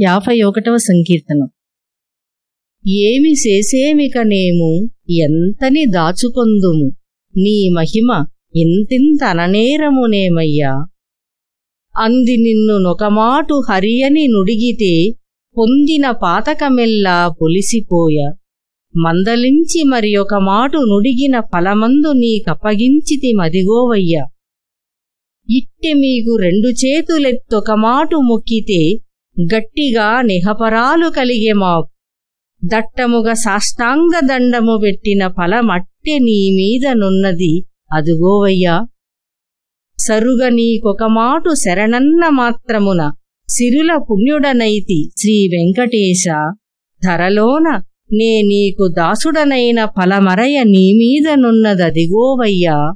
యాభై ఒకటవ సంకీర్తనం. ఏమి చేసేమికనేము? ఎంతని దాచుకొందుము? నీ మహిమ ఇంతింత అననేరమునేమయ్యా అంది నిన్ను నొకమాటు హరియని నుడిగితే పొందిన పాతకమెల్లా పొలిసిపోయ. మందలించి మరి ఒక మాటు నుడిగిన ఫలమందు నీకప్పగించితి మదిగోవయ్యా. ఇట్టి మీకు రెండు చేతులెత్తొక మాటు మొక్కితే గట్టిగా నిహపరాలు కలిగే మాకు దట్టముగ సాష్టాంగ దండము పెట్టిన ఫలమట్టె నీ మీద నున్నది. అదుగోవయ్యా సరుగ నీకొకమాటు శరణన్న మాత్రమున సిరుల పుణ్యుడనైతి శ్రీ వెంకటేశ. ధరలోన నే నీకు దాసుడనైన ఫలమరయ నీమీదనున్నదదిగోవయ్యా